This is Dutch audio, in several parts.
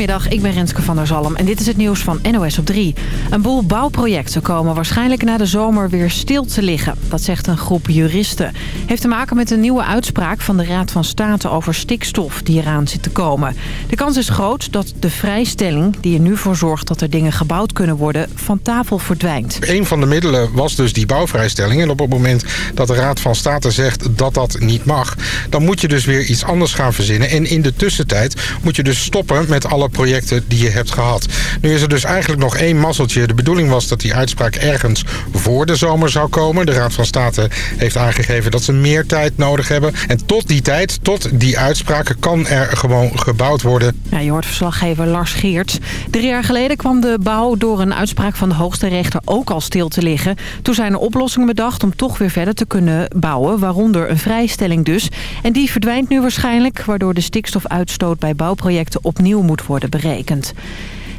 Goedemiddag, ik ben Renske van der Zalm en dit is het nieuws van NOS op 3. Een boel bouwprojecten komen waarschijnlijk na de zomer weer stil te liggen. Dat zegt een groep juristen. Heeft te maken met een nieuwe uitspraak van de Raad van State over stikstof die eraan zit te komen. De kans is groot dat de vrijstelling die er nu voor zorgt dat er dingen gebouwd kunnen worden van tafel verdwijnt. Een van de middelen was dus die bouwvrijstelling. En op het moment dat de Raad van State zegt dat dat niet mag... dan moet je dus weer iets anders gaan verzinnen. En in de tussentijd moet je dus stoppen met alle projecten die je hebt gehad. Nu is er dus eigenlijk nog één mazzeltje. De bedoeling was dat die uitspraak ergens voor de zomer zou komen. De Raad van State heeft aangegeven dat ze meer tijd nodig hebben. En tot die tijd, tot die uitspraken, kan er gewoon gebouwd worden. Je hoort verslaggever Lars Geerts. Drie jaar geleden kwam de bouw door een uitspraak van de hoogste rechter ook al stil te liggen. Toen zijn er oplossingen bedacht om toch weer verder te kunnen bouwen. Waaronder een vrijstelling dus. En die verdwijnt nu waarschijnlijk, waardoor de stikstofuitstoot bij bouwprojecten opnieuw moet worden berekend.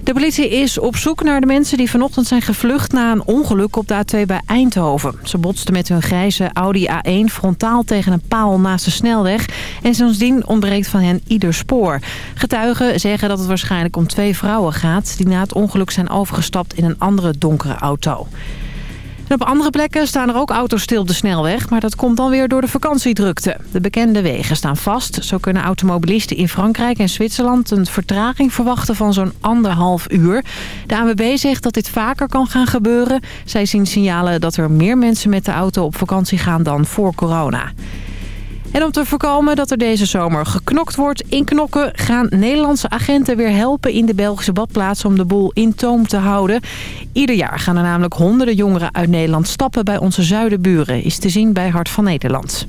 De politie is op zoek naar de mensen die vanochtend zijn gevlucht na een ongeluk op de A2 bij Eindhoven. Ze botsten met hun grijze Audi A1 frontaal tegen een paal naast de snelweg. En sindsdien ontbreekt van hen ieder spoor. Getuigen zeggen dat het waarschijnlijk om twee vrouwen gaat... die na het ongeluk zijn overgestapt in een andere donkere auto op andere plekken staan er ook auto's stil op de snelweg... maar dat komt dan weer door de vakantiedrukte. De bekende wegen staan vast. Zo kunnen automobilisten in Frankrijk en Zwitserland... een vertraging verwachten van zo'n anderhalf uur. De ANWB zegt dat dit vaker kan gaan gebeuren. Zij zien signalen dat er meer mensen met de auto op vakantie gaan dan voor corona. En om te voorkomen dat er deze zomer geknokt wordt in knokken... gaan Nederlandse agenten weer helpen in de Belgische badplaats... om de boel in toom te houden. Ieder jaar gaan er namelijk honderden jongeren uit Nederland stappen... bij onze zuidenburen, is te zien bij Hart van Nederland.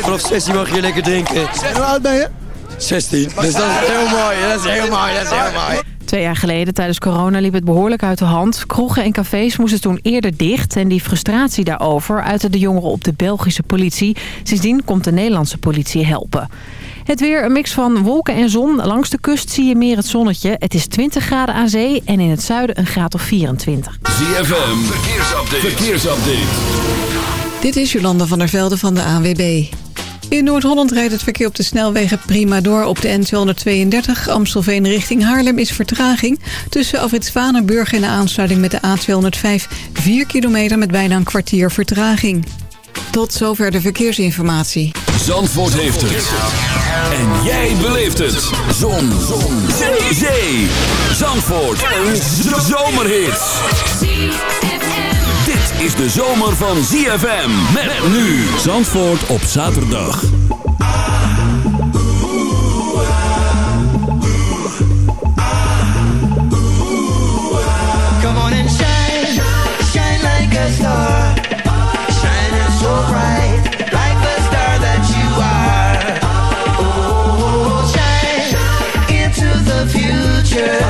Vanaf 16 mag je lekker drinken. Hoe oud ben je? 16. Dus dat is heel mooi. Dat is heel mooi. Dat is heel mooi. Twee jaar geleden tijdens corona liep het behoorlijk uit de hand. Kroegen en cafés moesten toen eerder dicht. En die frustratie daarover uitte de jongeren op de Belgische politie. Sindsdien komt de Nederlandse politie helpen. Het weer, een mix van wolken en zon. Langs de kust zie je meer het zonnetje. Het is 20 graden aan zee en in het zuiden een graad of 24. ZFM, verkeersupdate. verkeersupdate. Dit is Jolanda van der Velde van de ANWB. In Noord-Holland rijdt het verkeer op de snelwegen prima door. Op de N232 Amstelveen richting Haarlem is vertraging. Tussen Afrit en de aansluiting met de A205 4 kilometer met bijna een kwartier vertraging. Tot zover de verkeersinformatie. Zandvoort heeft het. En jij beleeft het. Zon. Zon. Zee. Zandvoort. Een zomerhit is de zomer van ZFM. Met nu Zandvoort op zaterdag. Come on and shine, shine like a star. Shining so bright, like the star that you are. Oh, shine into the future,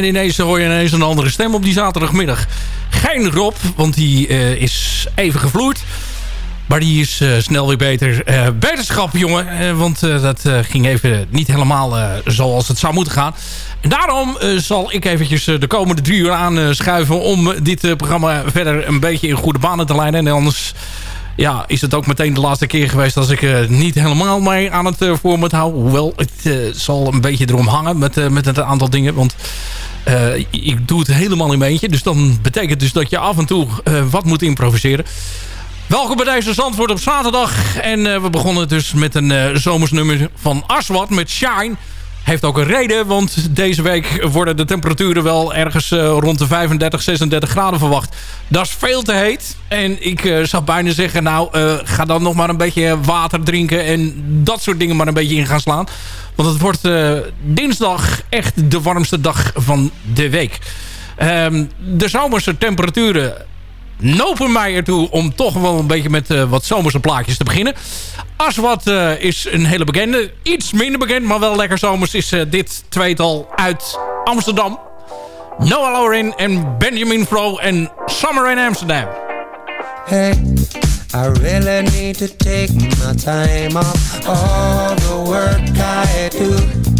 en ineens hoor je ineens een andere stem op die zaterdagmiddag. Geen Rob, want die uh, is even gevloerd. Maar die is uh, snel weer beter. Uh, beterschap, jongen. want dat ging even niet helemaal zoals het zou moeten gaan. En daarom zal ik eventjes de komende drie uur aanschuiven... om dit programma verder een beetje in goede banen te leiden. En anders ja, is het ook meteen de laatste keer geweest... als ik niet helemaal mee aan het uh, format hou. Hoewel, het zal een beetje erom hangen met, met een aantal dingen. Want ik doe het helemaal in mijn eentje. Dus dan betekent dus dat je af en toe wat moet improviseren. Welkom bij deze Zandvoort op zaterdag. En we begonnen dus met een zomersnummer van Aswad met Shine... Heeft ook een reden, want deze week worden de temperaturen wel ergens uh, rond de 35, 36 graden verwacht. Dat is veel te heet. En ik uh, zou bijna zeggen, nou, uh, ga dan nog maar een beetje water drinken en dat soort dingen maar een beetje in gaan slaan. Want het wordt dinsdag echt de warmste dag van de week. Um, de zomerse temperaturen nopen mij ertoe om toch wel een beetje met uh, wat zomerse plaatjes te beginnen. Aswat uh, is een hele bekende. Iets minder bekend, maar wel lekker zomers is uh, dit tweetal uit Amsterdam. Noah Lauren en Benjamin Fro en Summer in Amsterdam. Hey, I really need to take my time off all the work I do.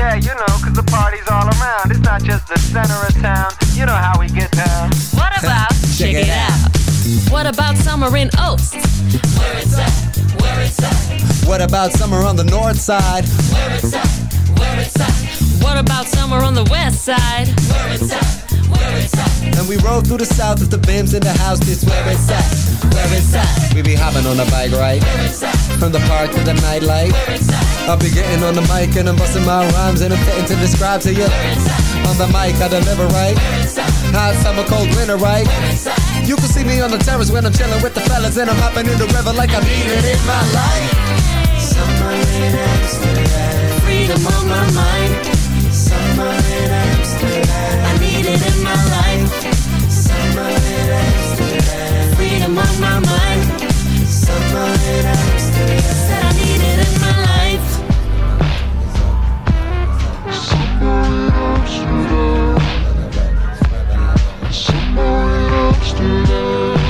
Yeah, you know, cause the party's all around. It's not just the center of town. You know how we get down. What about, check it out. What about summer in Oaks? Where it's at, where it's at. What about summer on the north side? Where it's at, where it's at. What about summer on the west side? Where it's at, where it's at. And we rode through the south with the bims in the house. This where it's at, where it's at. We be hopping on a bike ride Where it's at, from the park to the nightlight. where it's at. I'll be getting on the mic and I'm busting my rhymes and I'm fitting to describe to you. Where it's at. On the mic, I deliver right. Where it's at. Hot summer, cold winter, right? Where it's at. You can see me on the terrace when I'm chilling with the fellas and I'm hopping in the river like I'm needed in my life. Summer in Amsterdam. Freedom on my mind. Summer in Amsterdam. I need it in my life. Summer in Amsterdam. Freedom on my mind. Summer in Amsterdam. Said I need it in my life. ZFM.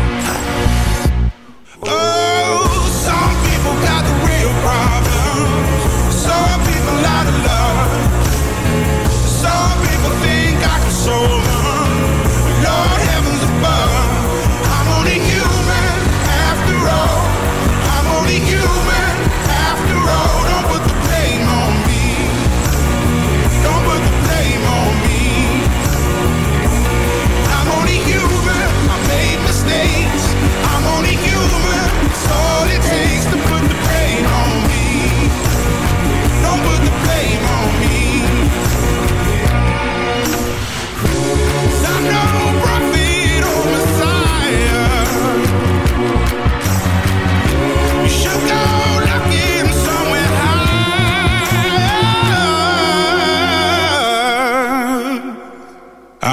Think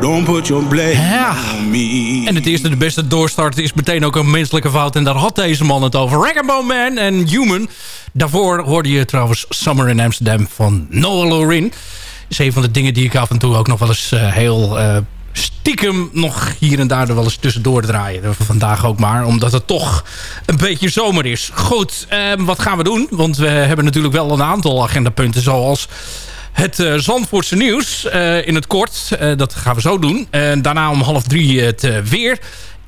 Don't put your blame on me. En het eerste, de beste doorstart is meteen ook een menselijke fout. En daar had deze man het over. Rag'n'Bone Man en Human. Daarvoor hoorde je trouwens Summer in Amsterdam van Noah Lorin. is een van de dingen die ik af en toe ook nog wel eens eh, heel eh, stiekem nog hier en daar er wel eens tussendoor draaien. Vandaag ook maar, omdat het toch een beetje zomer is. Goed, eh, wat gaan we doen? Want we hebben natuurlijk wel een aantal agendapunten zoals... Het uh, Zandvoortse nieuws uh, in het kort. Uh, dat gaan we zo doen. daarna om half drie het weer.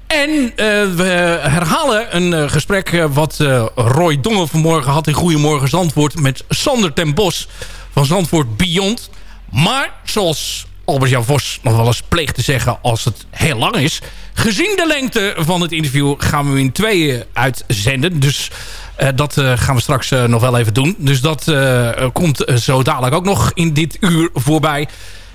En we herhalen een gesprek wat Roy Dongen vanmorgen had in Goedemorgen Zandvoort... met Sander ten Bos van Zandvoort Beyond. Maar zoals Albert-Jan Vos nog wel eens pleegt te zeggen als het heel lang is... gezien de lengte van het interview gaan we in tweeën uitzenden. Dus... Uh, dat uh, gaan we straks uh, nog wel even doen. Dus dat komt zo dadelijk ook nog in dit uur voorbij.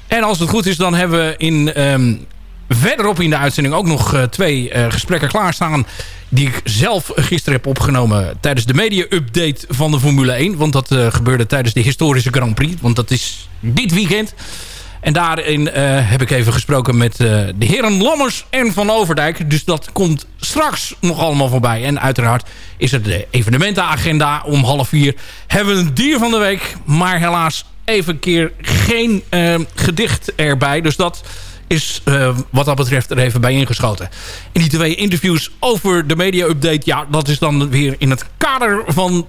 En als het goed is, dan hebben we in, um, verderop in de uitzending ook nog twee gesprekken klaarstaan. Die ik zelf gisteren heb opgenomen tijdens de media-update van de Formule 1. Want dat gebeurde tijdens de historische Grand Prix. Want dat is dit weekend. En daarin uh, heb ik even gesproken met uh, de heren Lammers en Van Overdijk. Dus dat komt straks nog allemaal voorbij. En uiteraard is er de evenementenagenda om half vier. Hebben we een dier van de week. Maar helaas even keer geen uh, gedicht erbij. Dus dat is wat dat betreft er even bij ingeschoten. En die twee interviews over de media-update... ja, dat is dan weer in het kader van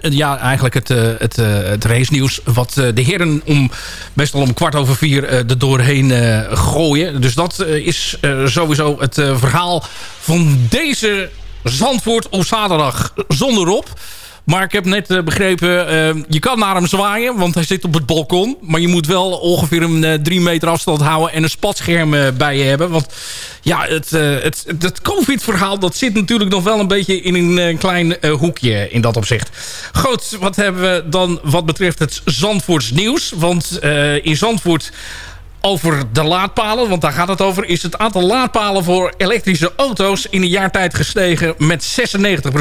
ja, eigenlijk het, uh, het, uh, het race nieuws. Wat de heren om, best wel om kwart over vier er doorheen gooien. Dus dat is sowieso het verhaal van deze Zandvoort op zaterdag zonder op. Maar ik heb net eh, begrepen, eh, je kan naar hem zwaaien, want hij zit op het balkon. Maar je moet wel ongeveer een uh, drie meter afstand houden en een spatscherm bij je hebben. Want ja, het, het, het COVID-verhaal dat zit natuurlijk nog wel een beetje in een klein hoekje in dat opzicht. Goed, wat hebben we dan wat betreft het Zandvoorts nieuws? Want in Zandvoort over de laadpalen, want daar gaat het over... is het aantal laadpalen voor elektrische auto's in een jaar tijd gestegen met 96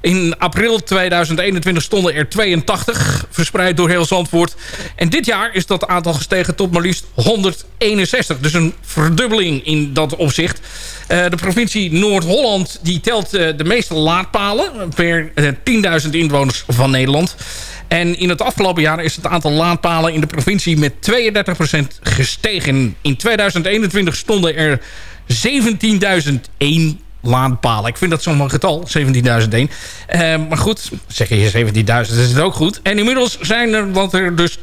in april 2021 stonden er 82, verspreid door heel Zandvoort. En dit jaar is dat aantal gestegen tot maar liefst 161. Dus een verdubbeling in dat opzicht. Uh, de provincie Noord-Holland telt uh, de meeste laadpalen per uh, 10.000 inwoners van Nederland. En in het afgelopen jaar is het aantal laadpalen in de provincie met 32% gestegen. In 2021 stonden er 17.001 laadpalen. Ik vind dat zo'n getal, 17.001. Uh, maar goed, zeg je 17.000, dat is het ook goed. En inmiddels zijn er, wat er dus 22.426.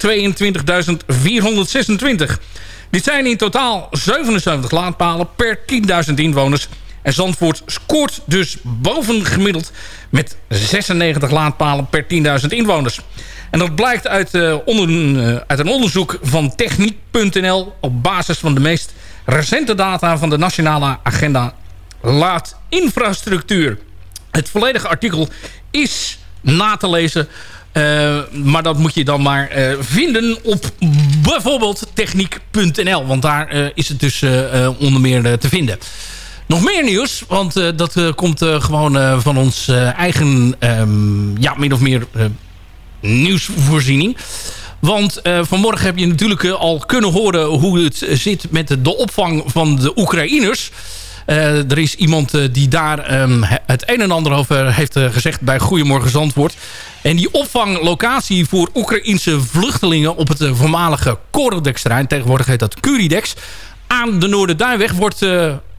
Dit zijn in totaal 77 laadpalen per 10.000 inwoners. En Zandvoort scoort dus bovengemiddeld met 96 laadpalen per 10.000 inwoners. En dat blijkt uit, uh, onder, uh, uit een onderzoek van Techniek.nl... op basis van de meest recente data van de Nationale Agenda Laadinfrastructuur. Het volledige artikel is na te lezen... Uh, maar dat moet je dan maar uh, vinden op bijvoorbeeld techniek.nl. Want daar uh, is het dus onder meer te vinden. Nog meer nieuws, want dat komt gewoon van ons eigen, um, ja, min of meer nieuwsvoorziening. Want vanmorgen heb je natuurlijk al kunnen horen hoe het zit met de opvang van de Oekraïners. Uh, er is iemand uh, die daar um, het een en ander over heeft uh, gezegd bij Goedemorgen Zandvoort. En die opvanglocatie voor Oekraïense vluchtelingen op het voormalige Corodex-terrein, tegenwoordig heet dat Curidex, aan de Noorderduinweg wordt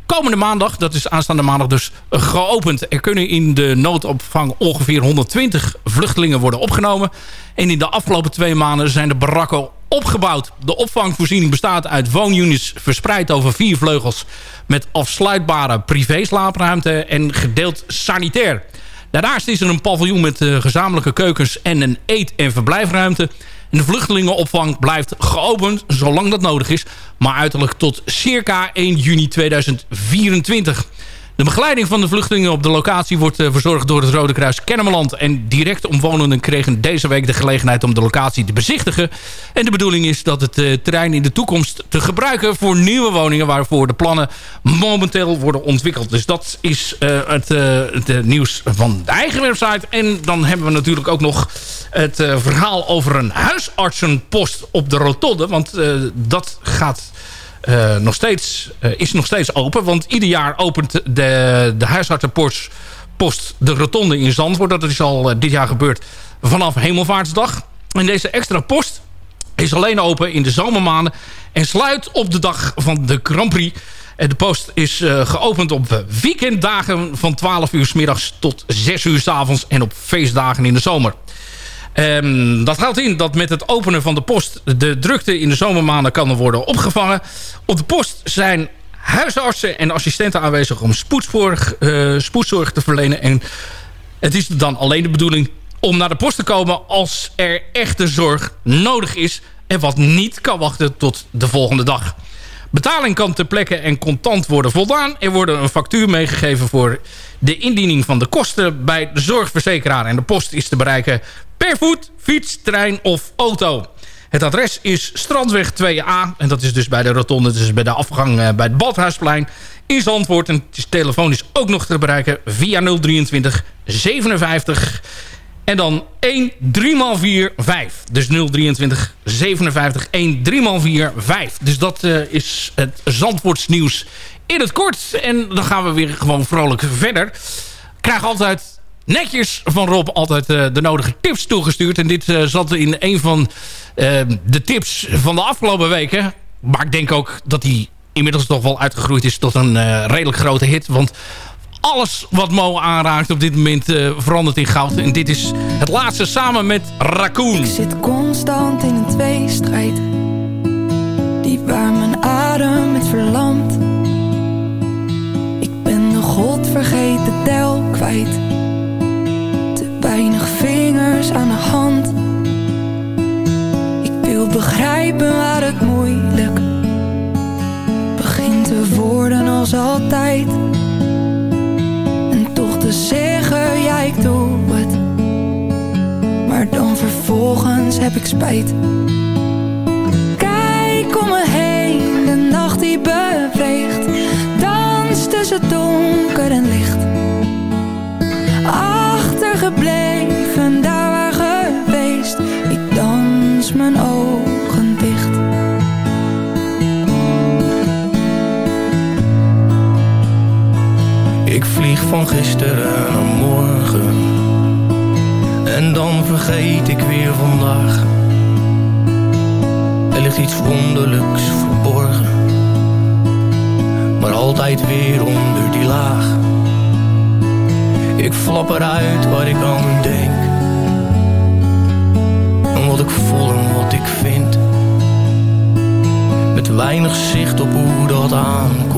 komende maandag, dat is aanstaande maandag dus, geopend. Er kunnen in de noodopvang ongeveer 120 vluchtelingen worden opgenomen. En in de afgelopen twee maanden zijn de barakken opgebouwd. De opvangvoorziening bestaat uit woonunits verspreid over vier vleugels... met afsluitbare privéslaapruimte en gedeeld sanitair. Daarnaast is er een paviljoen met uh, gezamenlijke keukens en een eet- en verblijfruimte. De vluchtelingenopvang blijft geopend zolang dat nodig is... maar uiterlijk tot circa 1 juni 2024. De begeleiding van de vluchtelingen op de locatie wordt uh, verzorgd door het Rode Kruis Kennemerland. En direct omwonenden kregen deze week de gelegenheid om de locatie te bezichtigen. En de bedoeling is dat het uh, terrein in de toekomst te gebruiken voor nieuwe woningen waarvoor de plannen momenteel worden ontwikkeld. Dus dat is uh, het, het nieuws van de eigen website. En dan hebben we natuurlijk ook nog het verhaal over een huisartsenpost op de rotonde. Want dat gaat uh, nog steeds, uh, is nog steeds open. Want ieder jaar opent de, de huisartsenpost post de rotonde in Zandvoort. Dat is al uh, dit jaar gebeurd vanaf Hemelvaartsdag. En deze extra post is alleen open in de zomermaanden. En sluit op de dag van de Grand Prix. En de post is geopend op weekenddagen van 12 uur s middags tot 6 uur s avonds. En op feestdagen in de zomer. Um, dat houdt in dat met het openen van de post... de drukte in de zomermaanden kan worden opgevangen. Op de post zijn huisartsen en assistenten aanwezig... om spoedzorg, uh, spoedzorg te verlenen. En het is dan alleen de bedoeling om naar de post te komen... als er echte zorg nodig is... en wat niet kan wachten tot de volgende dag. Betaling kan ter plekke en contant worden voldaan. Er wordt een factuur meegegeven voor de indiening van de kosten bij de zorgverzekeraar. En de post is te bereiken per voet, fiets, trein of auto. Het adres is Strandweg 2A. En dat is dus bij de rotonde, dus bij de afgang uh, bij het Badhuisplein in Zandvoort. En het is telefonisch ook nog te bereiken via 023 57 en dan 1 3 x 4 5. Dus 023 57 1 3 x 4 5. Dus dat uh, is het Zandvoorts nieuws in het kort. En dan gaan we weer gewoon vrolijk verder. Krijg altijd netjes van Rob altijd uh, de nodige tips toegestuurd. En dit uh, zat in een van de tips van de afgelopen weken. Maar ik denk ook dat hij inmiddels toch wel uitgegroeid is tot een redelijk grote hit. Want alles wat Mo aanraakt op dit moment verandert in goud. En dit is het laatste samen met Raccoon. Ik zit constant in een tweestrijd. Die waar mijn adem met verlamt. Ik ben de godvergeten tel kwijt. Enig vingers aan de hand. Ik wil begrijpen waar het moeilijk Begint te worden als altijd. En toch te zeggen, ja ik doe het. Maar dan vervolgens heb ik spijt. Kijk om me heen, de nacht die beweegt. Dans tussen donker en licht. Ik vlieg van gisteren naar morgen. En dan vergeet ik weer vandaag. Er ligt iets wonderlijks verborgen. Maar altijd weer onder die laag. Ik flap eruit wat ik aan denk. En wat ik voel en wat ik vind. Met weinig zicht op hoe dat aankomt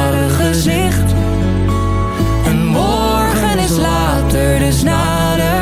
there's not a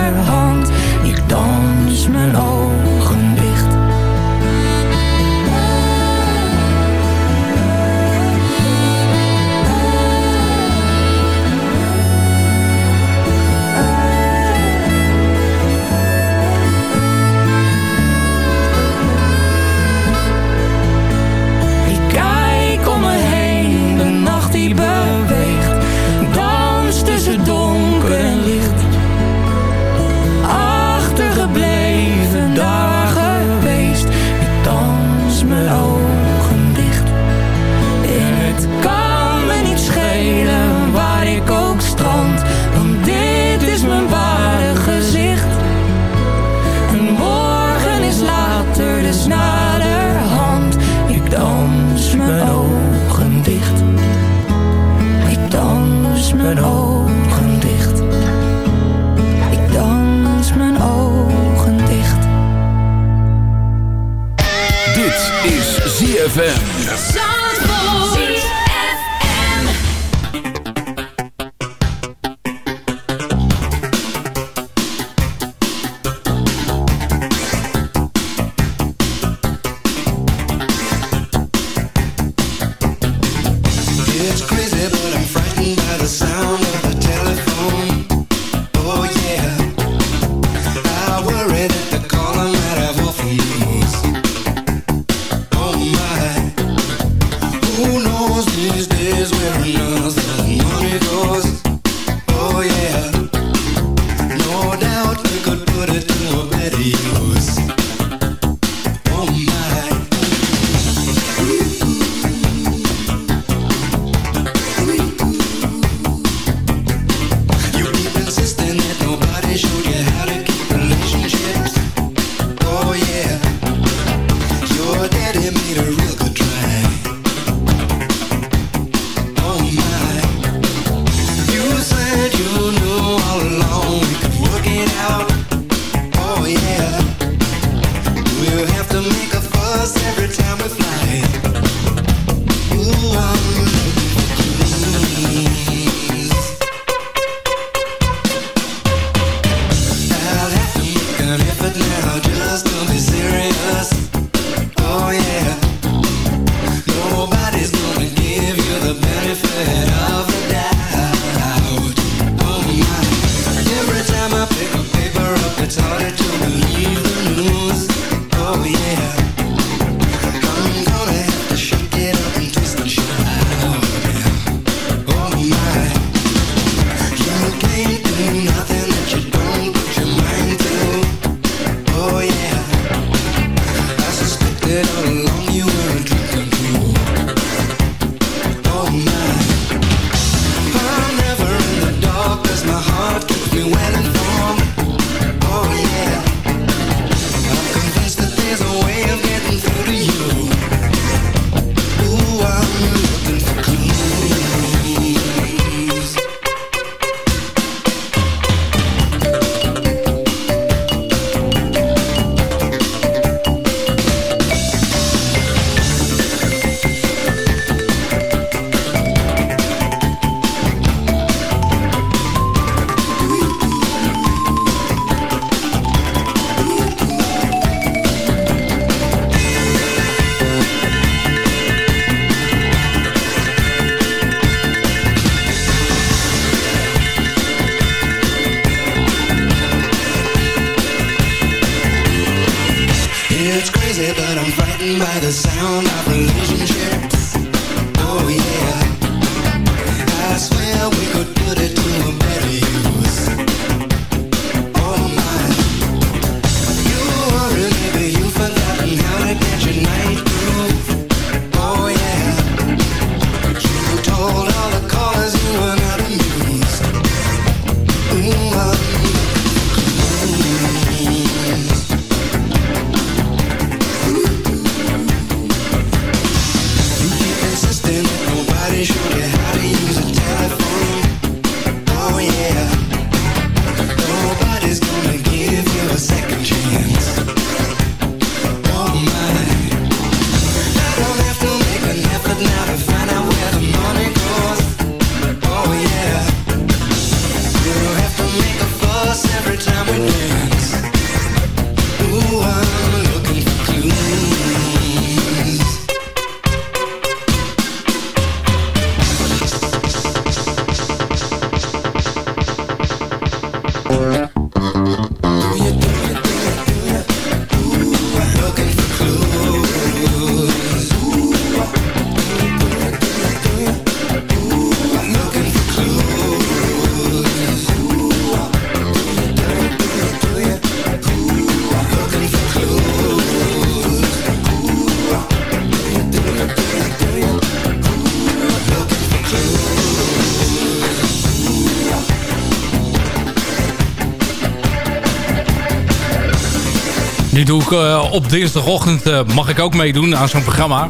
eh, op dinsdagochtend, eh, mag ik ook meedoen aan zo'n programma.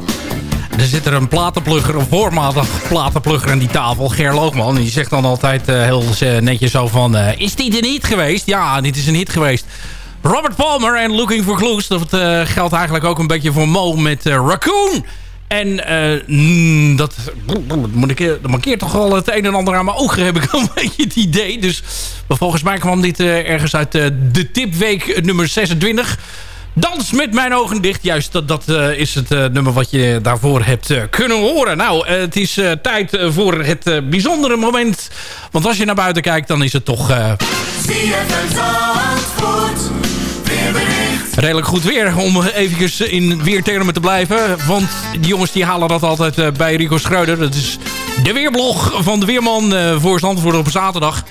Er zit er een platenplugger, een voormalig platenplugger aan die tafel, Ger Loogman. Die zegt dan altijd eh, heel netjes zo van, is dit een hit geweest? Ja, dit is een hit geweest. Robert Palmer en Looking for Clues. Dat geldt eigenlijk ook een beetje voor Mo met Raccoon. En mm, dat, dat, markeert toch wel het een en ander aan mijn ogen, heb ik een beetje het idee. Dus maar volgens mij kwam dit ergens uit de tipweek nummer 26. Dans met mijn ogen dicht. Juist, dat, dat eh, is het eh, nummer wat je daarvoor hebt eh, kunnen horen. Nou, het is tijd voor het bijzondere moment. Want als je naar buiten kijkt, dan is het toch... Zandvoort, weerbericht. redelijk goed weer om eventjes in weertermen te blijven. Want die jongens die halen dat altijd bij Rico Schreuder. Dat is de weerblog van de Weerman voor Zandvoort op zaterdag.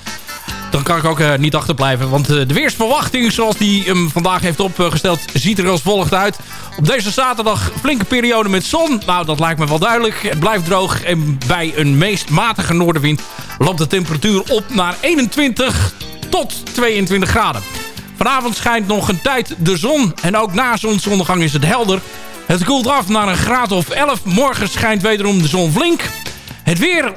Dan kan ik ook eh, niet achterblijven. Want eh, de weersverwachting zoals die hem vandaag heeft opgesteld... ziet er als volgt uit. Op deze zaterdag flinke periode met zon. Nou, dat lijkt me wel duidelijk. Het blijft droog. En bij een meest matige noordenwind... loopt de temperatuur op naar 21 tot 22 graden. Vanavond schijnt nog een tijd de zon. En ook na zonsondergang is het helder. Het koelt af naar een graad of 11. Morgen schijnt wederom de zon flink. Het weer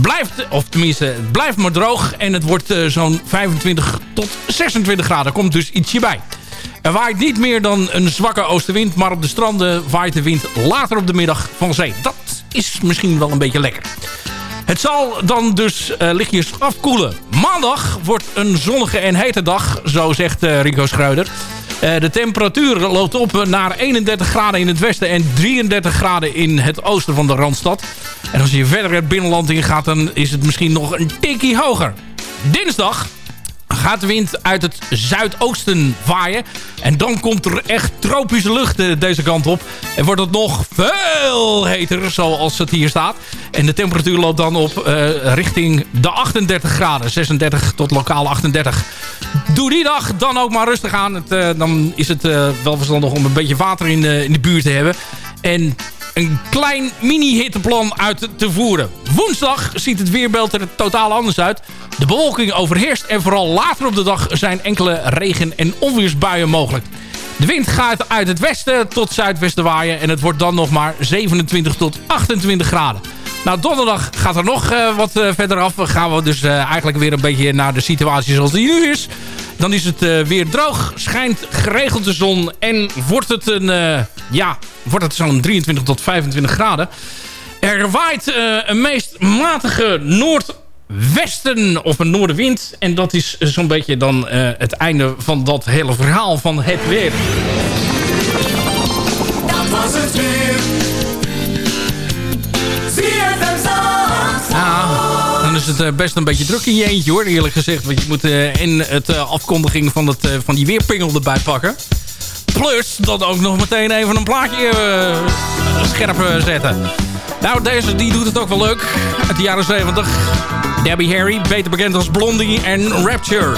blijft, of tenminste, het blijft maar droog. En het wordt eh, zo'n 25 tot 26 graden. Komt dus ietsje bij. Er waait niet meer dan een zwakke oostenwind. Maar op de stranden waait de wind later op de middag van zee. Dat is misschien wel een beetje lekker. Het zal dan dus eh, lichtjes afkoelen. Maandag wordt een zonnige en hete dag, zo zegt eh, Rico Schreuder. Eh, de temperatuur loopt op naar 31 graden in het westen en 33 graden in het oosten van de Randstad. En als je verder het binnenland ingaat, dan is het misschien nog een tikkie hoger. Dinsdag gaat wind uit het zuidoosten waaien. En dan komt er echt tropische lucht eh, deze kant op. En wordt het nog veel heter, zoals het hier staat. En de temperatuur loopt dan op eh, richting de 38 graden. 36 tot lokaal 38. Doe die dag dan ook maar rustig aan. Het, eh, dan is het wel verstandig om een beetje water in, in de buurt te hebben. En een klein mini-hitteplan uit te voeren. Woensdag ziet het weerbeeld er totaal anders uit. De bewolking overheerst en vooral later op de dag zijn enkele regen- en onweersbuien mogelijk. De wind gaat uit het westen tot zuidwesten waaien en het wordt dan nog maar 27 tot 28 graden. Nou, donderdag gaat er nog eh, wat eh, verder af. Gaan we dus eh, eigenlijk weer een beetje naar de situatie zoals die nu is. Dan is het weer droog, schijnt geregeld de zon en wordt het, een, ja, wordt het zo'n 23 tot 25 graden. Er waait een meest matige noordwesten of een noordenwind. En dat is zo'n beetje dan het einde van dat hele verhaal van het weer. Dat was het weer. Is het eh, best een beetje druk in je eentje hoor, eerlijk gezegd. Want je moet eh, in het eh, afkondiging van, het, van die weerpingel erbij pakken. Plus dan ook nog meteen even een plaatje scherp zetten. Nou, deze die doet het ook wel leuk. Uit de jaren 70. Debbie Harry, beter bekend als Blondie en Rapture.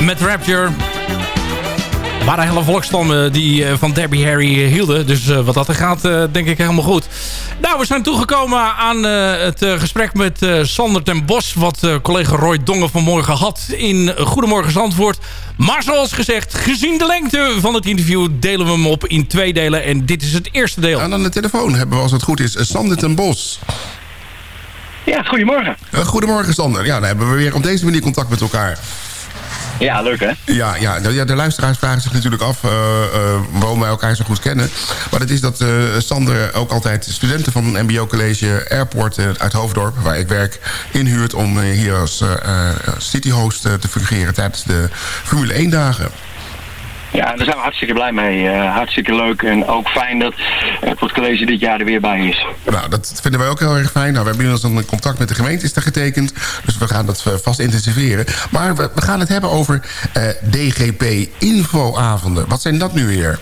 Met Rapture. Er waren hele volkstammen die eh, van Debbie Harry eh, hielden. Dus eh, wat dat er gaat, denk ik helemaal goed. Nou, we zijn toegekomen aan het gesprek met Sander ten Bos... wat collega Roy Dongen vanmorgen had in Goedemorgen Zandvoort. Maar zoals gezegd, gezien de lengte van het interview... delen we hem op in twee delen. En dit is het eerste deel. En aan de telefoon hebben we, als het goed is, Sander ten Bos. Ja, goedemorgen. goedemorgen, Sander. Ja, dan hebben we weer op deze manier contact met elkaar. Ja, leuk hè? Ja, ja, de, ja, de luisteraars vragen zich natuurlijk af uh, uh, waarom wij elkaar zo goed kennen. Maar het is dat uh, Sander ook altijd studenten van een mbo-college Airport uit Hoofddorp... waar ik werk, inhuurt om hier als cityhost te fungeren tijdens de Formule 1 dagen. Ja, daar zijn we hartstikke blij mee. Uh, hartstikke leuk en ook fijn dat het college dit jaar er weer bij is. Nou, dat vinden wij ook heel erg fijn. Nou, we hebben inmiddels een contract met de gemeente is daar getekend. Dus we gaan dat vast intensiveren. Maar we, we gaan het hebben over uh, DGP-infoavonden. Wat zijn dat nu weer?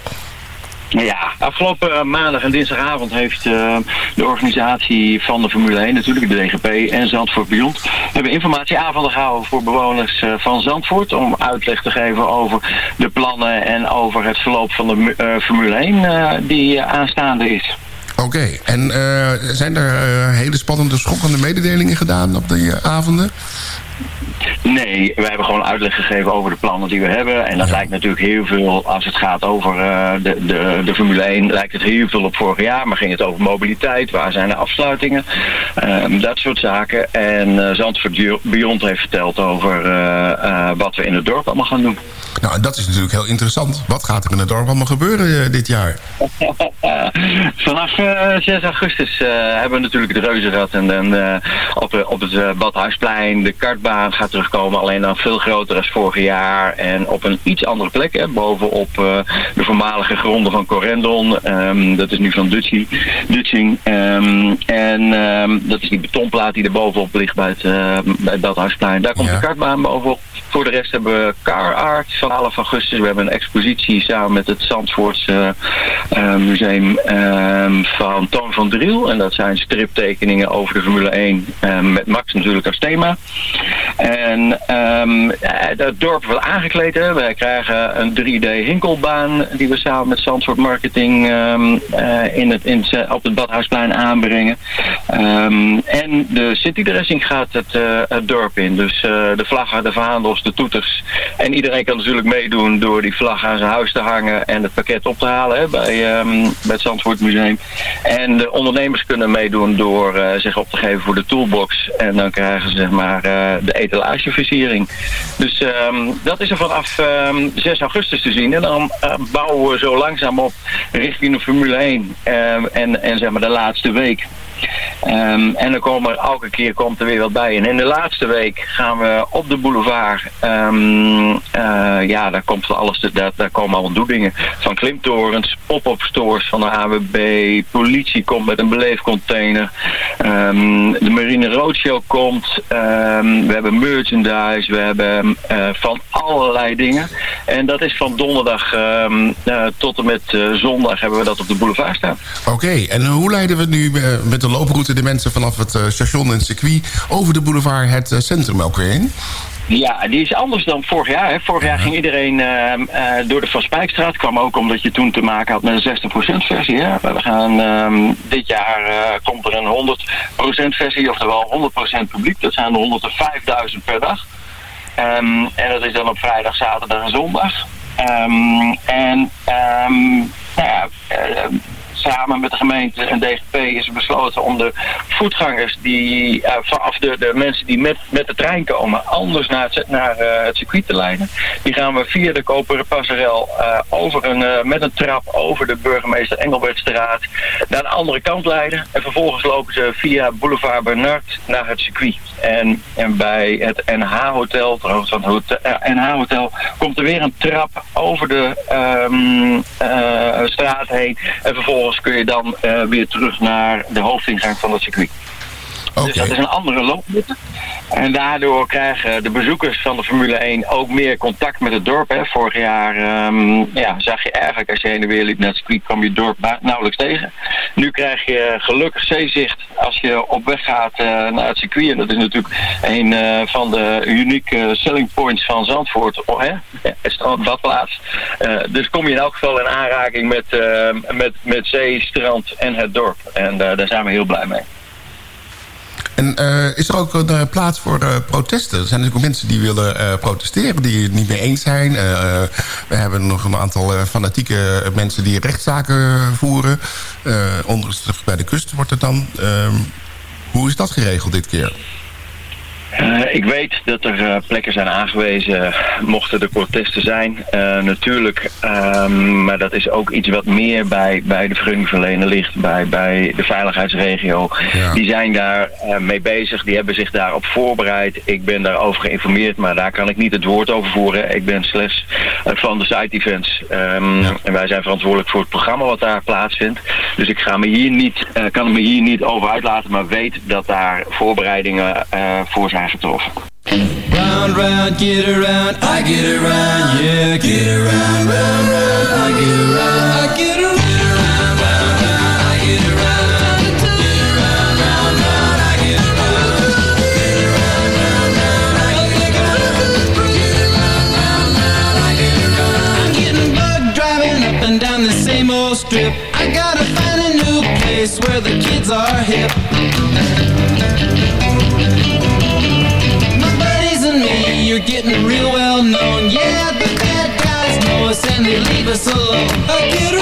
Ja, afgelopen eh, maandag en dinsdagavond heeft uh, de organisatie van de Formule 1, natuurlijk de DGP en Zandvoort Beyond, hebben informatieavonden gehouden voor bewoners uh, van Zandvoort om uitleg te geven over de plannen en over het verloop van de Formule 1 die aanstaande is. Oké, en zijn er hele spannende, schokkende mededelingen gedaan op die avonden? Nee, we hebben gewoon uitleg gegeven over de plannen die we hebben. En dat lijkt natuurlijk heel veel, als het gaat over uh, de, de, de Formule 1, lijkt het heel veel op vorig jaar. Maar ging het over mobiliteit, waar zijn de afsluitingen, um, dat soort zaken. En uh, Zandvoort Beyond heeft verteld over uh, wat we in het dorp allemaal gaan doen. Nou, dat is natuurlijk heel interessant. Wat gaat er in het dorp allemaal gebeuren dit jaar? Vanaf 6 augustus hebben we natuurlijk de Reuzenrad en dan op, op het Badhuisplein, de kartbaan gaat terugkomen. Alleen dan veel groter als vorig jaar. En op een iets andere plek. Hè, bovenop uh, de voormalige gronden van Corendon. Um, dat is nu van Dutchie, Dutching. Um, en um, dat is die betonplaat die er bovenop ligt bij het, uh, bij het Badhuisplein. Daar komt ja. de kartbaan bovenop. Voor de rest hebben we Car Art van 12 augustus. We hebben een expositie samen met het Zandvoortse uh, museum van Toon van Driel. En dat zijn striptekeningen over de Formule 1 met Max natuurlijk als thema. En um, het dorp wordt aangekleed. Wij krijgen een 3D hinkelbaan die we samen met Zandvoort Marketing um, uh, in het, in het, op het Badhuisplein aanbrengen. Um, en de citydressing gaat het, dorp in. Dus de vlaggen, de vaandels, de toeters. En iedereen kan natuurlijk meedoen door die vlag aan zijn huis te hangen en het pakket op te halen hè, bij, bij het Zandvoort Museum. En de ondernemers kunnen meedoen door zich op te geven voor de toolbox. En dan krijgen ze zeg maar de etalageversiering. Dus um, dat is er vanaf um, 6 augustus te zien. En dan uh, bouwen we zo langzaam op richting de Formule 1. Um, en, en zeg maar de laatste week. Um, en dan komen er elke keer komt er weer wat bij. En in de laatste week gaan we op de boulevard. Um, uh, ja, daar komt alles. Daar, daar komen allemaal doelingen. Van klimtorens, pop-up stores van de AWB. Politie komt met een beleefcontainer. Um, de Marine Roadshow komt. we hebben merchandise. We hebben uh, van allerlei dingen. En dat is van donderdag uh, tot en met zondag hebben we dat op de boulevard staan. Oké, en hoe leiden we nu met de looproute de mensen vanaf het uh, station en circuit over de boulevard het uh, centrum ook weer in? Ja, die is anders dan vorig jaar. Hè. Vorig jaar ging iedereen uh, uh, door de Van Spijkstraat. kwam ook omdat je toen te maken had met een 60% versie. Hè. We gaan, um, dit jaar uh, komt er een 100% versie, oftewel 100% publiek. Dat zijn er 105.000 per dag. Um, en dat is dan op vrijdag, zaterdag en zondag. Um, en nou ja, samen met de gemeente en DGP is besloten om de voetgangers die uh, vanaf de, de mensen die met, met de trein komen anders naar het, naar, uh, het circuit te leiden. Die gaan we via de Koperen Passerel uh, over een, met een trap over de burgemeester Engelbertstraat naar de andere kant leiden. En vervolgens lopen ze via Boulevard Bernard naar het circuit. En, en bij het NH-hotel, trouwens van het NH-hotel, komt er weer een trap over de um, straat heen. En vervolgens kun je dan uh, weer terug naar de hoofdingang van het circuit. Dus dat is een andere looproute. En daardoor krijgen de bezoekers van de Formule 1 ook meer contact met het dorp. Hè. Vorig jaar ehm, ja, zag je eigenlijk als je heen en weer liep naar het circuit, kwam je het dorp na- nauwelijks tegen. Nu krijg je gelukkig zeezicht als je op weg gaat eh, naar het circuit. En dat is natuurlijk een eh, van de unieke selling points van Zandvoort. Oh, hè? Eh, dus kom je in elk geval in aanraking met, eh, met, met zee, strand en het dorp. En daar zijn we heel blij mee. En eh, is er ook een eh, plaats voor eh, protesten? Er zijn natuurlijk ook mensen die willen protesteren, die het niet mee eens zijn. We hebben nog een aantal fanatieke mensen die rechtszaken voeren. Eh onrustig bij de kust wordt het dan. Ehm, hoe is dat geregeld dit keer? Eh, ik weet dat er eh, plekken zijn aangewezen mochten er protesten zijn. Eh, natuurlijk, ehm, maar dat is ook iets wat meer bij, bij de vergunningverlener ligt, bij, bij de veiligheidsregio. Die zijn daar mee bezig, die hebben zich daarop voorbereid. Ik ben daarover geïnformeerd, maar daar kan ik niet het woord over voeren. Ik ben slechts van de site events. Ehm, En wij zijn verantwoordelijk voor het programma wat daar plaatsvindt. Dus ik ga me hier niet, kan me hier niet over uitlaten, maar weet dat daar voorbereidingen voor zijn getroffen. Round, round, get around, I get around, yeah, get around, round, round, I get around, I get around. round, round, round, I get around. Get around, round, round, I get around. Get around, round, round, I get around. Get around, round, round, I get around. I'm getting bug driving up and down the same old strip. I gotta find a new place where the kids are hip. You're getting real well known. Yeah, the bad guys know us and they leave us alone.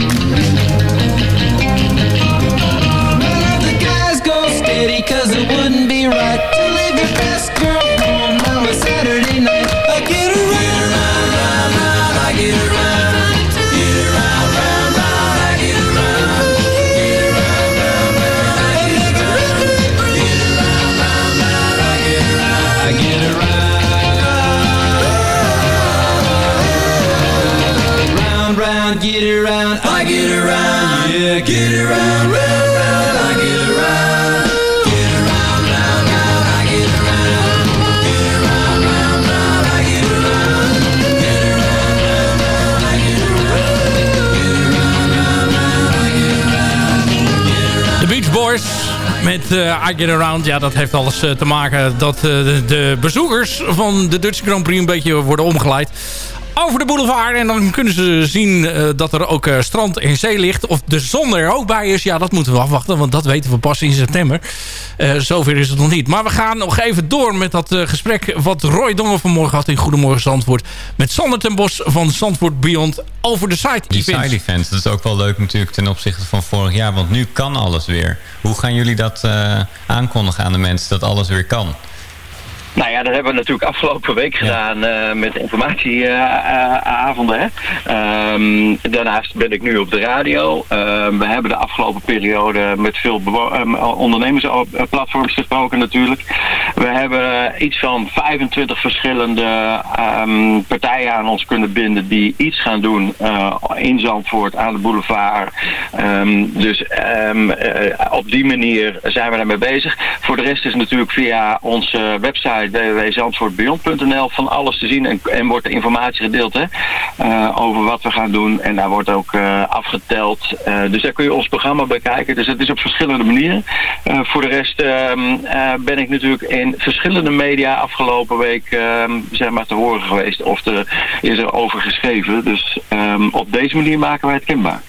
get around I get around Yeah, get around, round, I get around De Beach Boys met eh, I Get Around. Ja, dat heeft alles eh, te maken dat eh, de bezoekers van de Dutch Grand Prix een beetje worden omgeleid over de boulevard. En dan kunnen ze zien eh, dat er ook eh, strand en zee ligt. Of de zon er ook bij is. Ja, dat moeten we afwachten. Want dat weten we pas in september. Eh, zover is het nog niet. Maar we gaan nog even door met dat gesprek... wat Roy Dongen vanmorgen had in Goedemorgen Zandvoort... met Sander ten Bos van Zandvoort Beyond over de site Die events. side events, dat is ook wel leuk natuurlijk ten opzichte van vorig jaar. Want nu kan alles weer. Hoe gaan jullie dat aankondigen aan de mensen dat alles weer kan? Nou ja, dat hebben we natuurlijk afgelopen week gedaan eh, met informatieavonden. Ehm, daarnaast ben ik nu op de radio. Ehm, we hebben de afgelopen periode met veel ehm, ondernemersplatforms gesproken natuurlijk. We hebben iets van 25 verschillende partijen aan ons kunnen binden die iets gaan doen eh, in Zandvoort aan de boulevard. Dus eh, op die manier zijn we daarmee bezig. Voor de rest is natuurlijk via onze website www.zandvoortbeyond.nl van alles te zien en, en wordt de informatie gedeeld hè, eh, over wat we gaan doen. En daar wordt ook eh, afgeteld. Eh, dus daar kun je ons programma bij kijken. Dus het is op verschillende manieren. Voor de rest ehm, eh, ben ik natuurlijk in verschillende media afgelopen week ehm, zeg maar te horen geweest. Of er is er over geschreven. Dus ehm, op deze manier maken wij het kenbaar.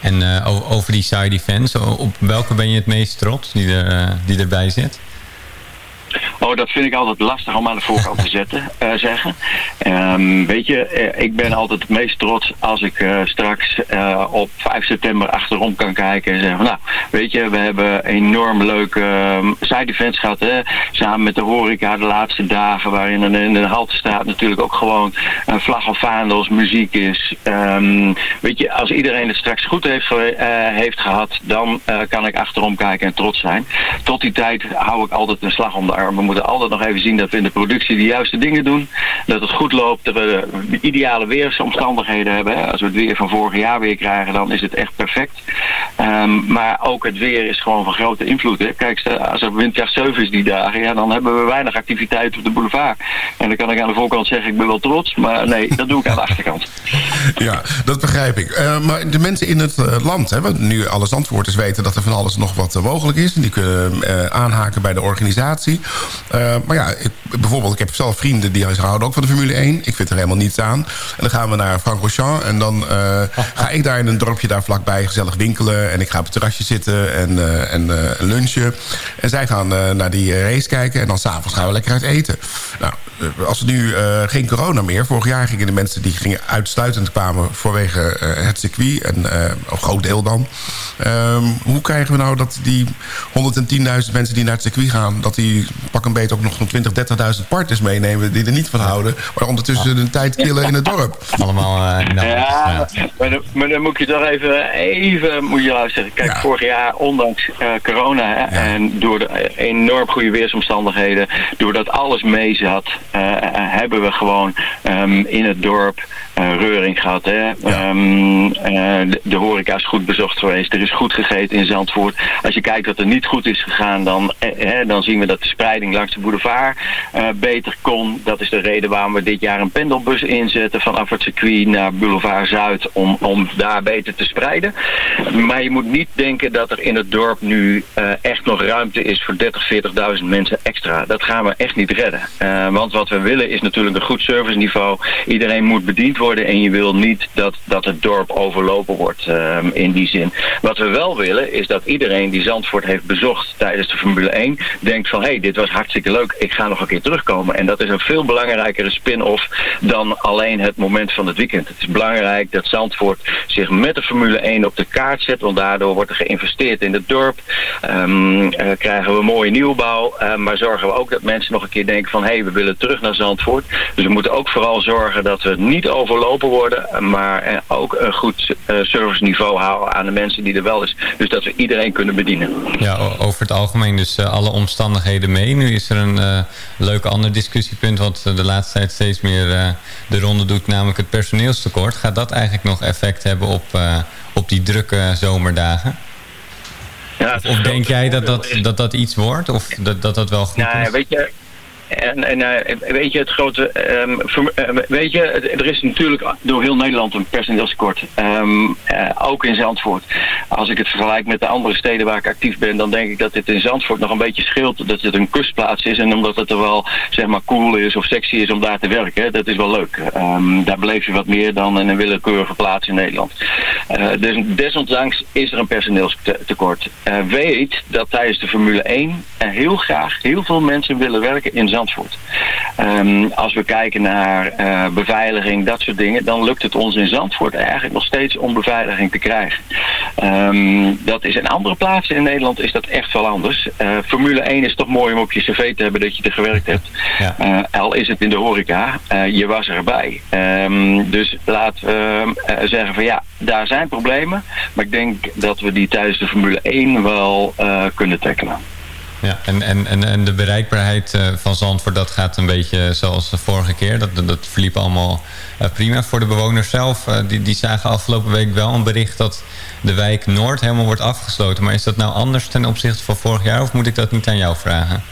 En over die side o- op welke ben je het meest trots die, er, die erbij zit? Oh, dat vind ik altijd lastig om aan de voorkant te zetten, eh, zeggen. Ehm, weet je, eh, ik ben altijd het meest trots als ik eh, straks op 5 september achterom kan kijken en zeggen nou, weet je, we hebben enorm leuke um, side events gehad, hè? samen met de horeca de laatste dagen, waarin er in de Haltestraat natuurlijk ook gewoon een vlag of vaandels, muziek is. Ehm, weet je, als iedereen het straks goed heeft, heeft gehad, dan kan ik achterom kijken en trots zijn. Tot die tijd hou ik altijd een slag om de arm. We moeten altijd nog even zien dat we in de productie de juiste dingen doen. Dat het goed loopt, dat we de ideale weersomstandigheden hebben. Als we het weer van vorig jaar weer krijgen, dan is het echt perfect. Ehm, maar ook het weer is gewoon van grote invloed. Kijk, als er windkracht 7 is die dagen, ja, dan hebben we weinig activiteit op de boulevard. En dan kan ik aan de voorkant zeggen, ik ben wel trots. Maar nee, dat doe ik aan de achterkant. Ja, dat begrijp ik. Eh, maar de mensen in het eh, land, hè, nu alle Zandvoorters weten dat er van alles nog wat eh, mogelijk is. En die kunnen eh, aanhaken bij de organisatie. Eh, maar ja, ik, bijvoorbeeld, ik heb zelf vrienden die houden ook van de Formule 1. Ik vind er helemaal niets aan. En dan gaan we naar Francorchamps en dan eh, ga ik daar in een dorpje daar vlakbij gezellig winkelen. En ik ga op het terrasje zitten en, eh, en lunchen. En zij gaan naar die race kijken en dan s'avonds gaan we lekker uit eten. Nou, als er nu geen corona meer... Vorig jaar gingen de mensen die gingen uitsluitend kwamen vanwege het circuit. En, een groot deel dan. Ehm, hoe krijgen we nou dat die 110.000 mensen die naar het circuit gaan... dat die pak beet ook nog zo'n 20, 30.000 partners meenemen... die er niet van houden. Maar ondertussen een tijd killen in het dorp. Allemaal uh, Ja, maar dan, maar dan moet je toch even, even moet je luisteren. Kijk, vorig jaar, ondanks eh, corona hè, en door de eh, enorm goede weersomstandigheden, doordat alles mee zat, eh, eh, hebben we gewoon ehm, in het dorp eh, reuring gehad. Hè. Ehm, eh, de, de horeca is goed bezocht geweest. Er is goed gegeten in Zandvoort. Als je kijkt wat er niet goed is gegaan, dan, eh, hè, dan zien we dat de spreiding langs de boulevard eh, beter kon. Dat is de reden waarom we dit jaar een pendelbus inzetten vanaf het circuit naar Boulevard Zuid om, om daar beter te spreiden. Maar je moet niet denken dat er in het dorp nu eh, echt nog ruimte is voor 30, 40.000 mensen extra. Dat gaan we echt niet redden. Eh, want wat we willen is natuurlijk een goed serviceniveau. Iedereen moet bediend worden en je wil niet dat, dat het dorp overlopen wordt in die zin. Wat we wel willen is dat iedereen die Zandvoort heeft bezocht tijdens de Formule 1 denkt van hé, hey, dit was hartstikke leuk, ik ga nog een keer terugkomen. En dat is een veel belangrijkere spin-off dan alleen het moment van het weekend. Het is belangrijk dat Zandvoort zich met de Formule 1 op de kaart zet, want daardoor wordt er geïnvesteerd in het dorp. Ehm, eh, krijgen we mooie nieuwbouw, eh, maar zorgen we ook dat mensen nog een keer denken van hé, hey, we willen terug naar Zandvoort. Dus we moeten ook vooral zorgen dat we niet overlopen worden, maar eh, ook een goed serviceniveau houden aan de mensen die er wel is. Dus dat we iedereen kunnen bedienen. Ja, over het algemeen dus alle omstandigheden mee. Nu is er een eh, leuk ander discussiepunt... wat eh, de laatste tijd steeds meer eh, de ronde doet... namelijk het personeelstekort. Gaat dat eigenlijk nog effect hebben op, op die drukke zomerdagen? Ja, Of, of denk jij dat dat, dat dat iets wordt? Of dat dat, dat wel goed Nou, is? weet je, en, en eh, weet je, het grote, ehm, verm- eh, weet je, er is natuurlijk door heel Nederland een personeelstekort. Ehm, eh, ook in Zandvoort. Als ik het vergelijk met de andere steden waar ik actief ben, dan denk ik dat dit in Zandvoort nog een beetje scheelt. Dat het een kustplaats is en omdat het er wel, zeg maar, cool is of sexy is om daar te werken. Dat is wel leuk. Ehm, daar beleef je wat meer dan in een willekeurige plaats in Nederland. Eh, dus desondanks is er een personeelstekort. Weet dat tijdens de Formule 1 er heel graag heel veel mensen willen werken in Zandvoort. Ehm, als we kijken naar eh, beveiliging, dat soort dingen, dan lukt het ons in Zandvoort eigenlijk nog steeds om beveiliging te krijgen. Ehm, dat is in andere plaatsen in Nederland is dat echt wel anders. Eh, Formule 1 is toch mooi om op je cv te hebben dat je er gewerkt hebt. Eh, al is het in de horeca, je was erbij. Ehm, dus laten we zeggen van ja, daar zijn problemen. Maar ik denk dat we die tijdens de Formule 1 wel kunnen tackelen. Ja, en, en, en, en de bereikbaarheid eh, van Zandvoort, dat gaat een beetje zoals de vorige keer. Dat, dat, verliep allemaal eh, prima. Voor de bewoners zelf, eh, die, die zagen afgelopen week wel een bericht dat de wijk Noord helemaal wordt afgesloten. Maar is dat nou anders ten opzichte van vorig jaar of moet ik dat niet aan jou vragen?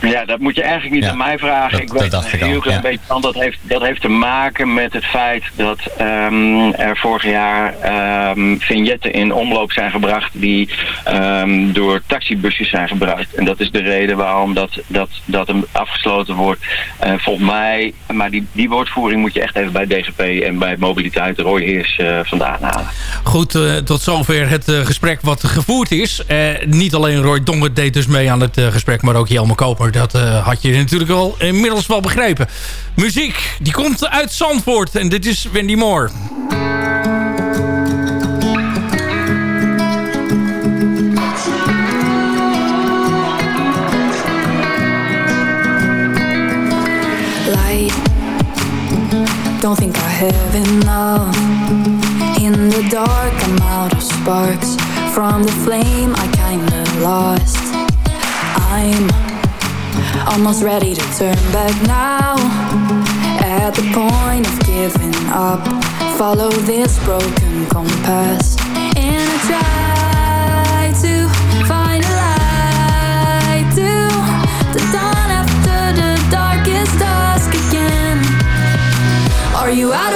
Ja, dat moet je eigenlijk niet Ja, aan mij vragen. dat- ik dat weet een heel klein ja. beetje van. Dat heeft, dat heeft te maken met het feit dat ehm, er vorig jaar ehm, vignetten in omloop zijn gebracht die ehm, door taxibusjes zijn gebruikt. En dat is de reden waarom dat, dat, dat hem afgesloten wordt. Eh, volgens mij, maar die, die woordvoering moet je echt even bij DGP en bij mobiliteit Roy Heers eh, vandaan halen. Goed, eh, tot zover het eh, gesprek wat gevoerd is. Eh, niet alleen Roy Dongen deed dus mee aan het eh, gesprek, maar ook Jelme Koper. Maar dat eh, had je natuurlijk al inmiddels wel begrepen. Muziek, die komt uit Zandvoort. En dit is Wendy Moore. Don't think I have enough. In the dark, I'm out of sparks. From the flame, I kinda lost. I'm almost ready to turn back now. At the point of giving up, follow this broken compass. And I try to find a light to the dawn after the darkest dusk again. Are you out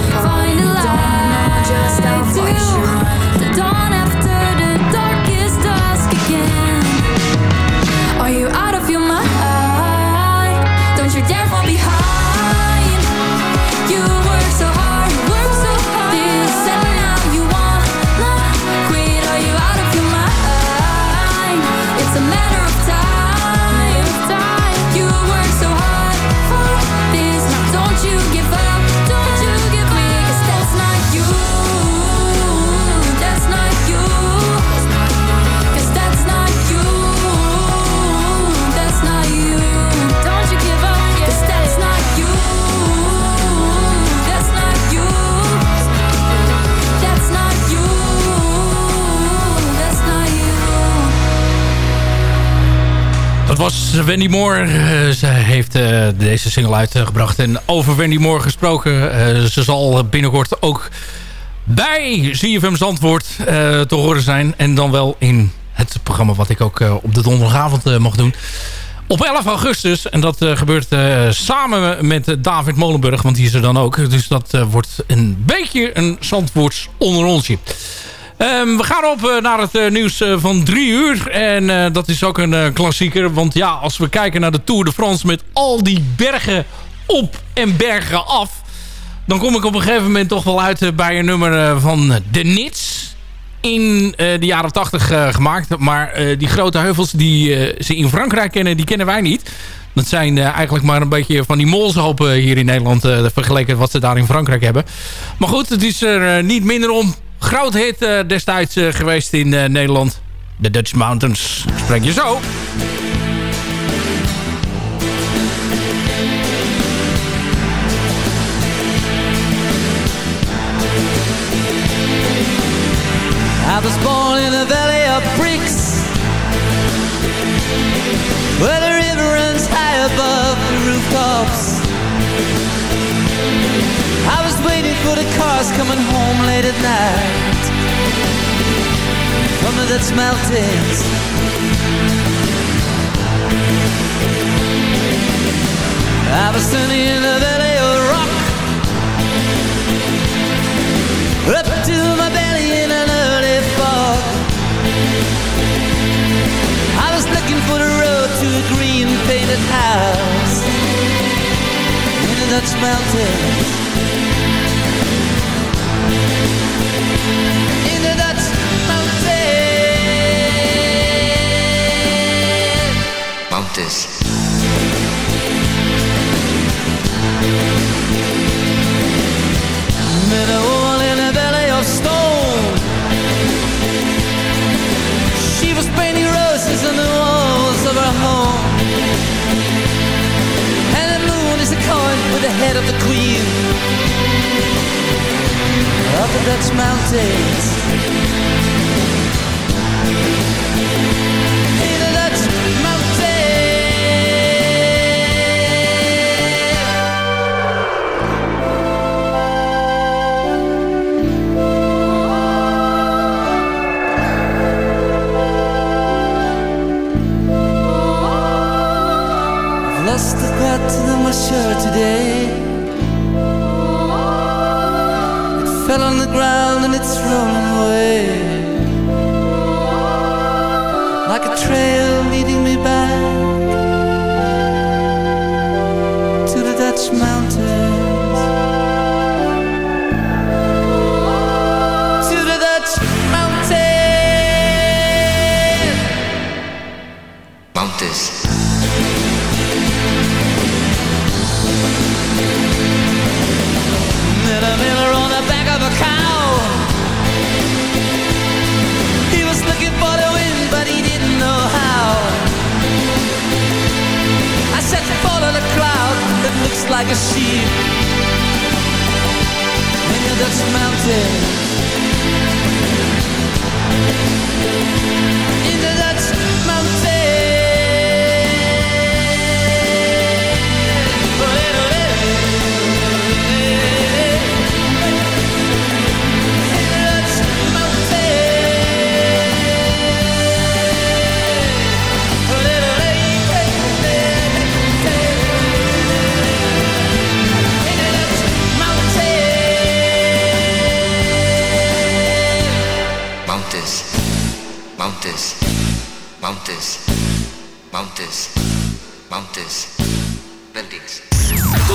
was Wendy Moore. Eh, ze heeft eh, deze single uitgebracht. En over Wendy Moore gesproken. eh, ze zal binnenkort ook bij ZFM Zandvoort te horen zijn. En dan wel in het programma wat ik ook op de donderdagavond mag doen. Op 11 augustus. En dat gebeurt samen met David Molenburg. Want die is er dan ook. Dus dat wordt een beetje een Zandvoorts onder onsje. Ehm, we gaan op eh, naar het eh, nieuws eh, van drie uur. En dat is ook een klassieker. Want ja, als we kijken naar de Tour de France... met al die bergen op en bergen af... dan kom ik op een gegeven moment toch wel uit bij een nummer van de Nits. In de jaren 80 eh, gemaakt. Maar die grote heuvels die ze in Frankrijk kennen, die kennen wij niet. Dat zijn eigenlijk maar een beetje van die molshopen hier in Nederland... vergeleken wat ze daar in Frankrijk hebben. Maar goed, het is er niet minder om. Groot hit eh, destijds eh, geweest in eh, Nederland. De Dutch Mountains. Spreek je zo. I was born in a valley of bricks Where the river runs high above the rooftops for the cars coming home late at night. Thunder that's melted. I was standing in the valley of the rock. Up to my belly in an early fog. I was looking for the road to a green painted house. In the Dutch mountains. Mountains. Met a woman in a belly of stone. She was painting roses on the walls of her home. And the moon is a coin with the head of the queen of the Dutch mountains. Today. It fell on the ground and it's rolling away. Like a trail leading me back like a sheep in the Dutch mountains.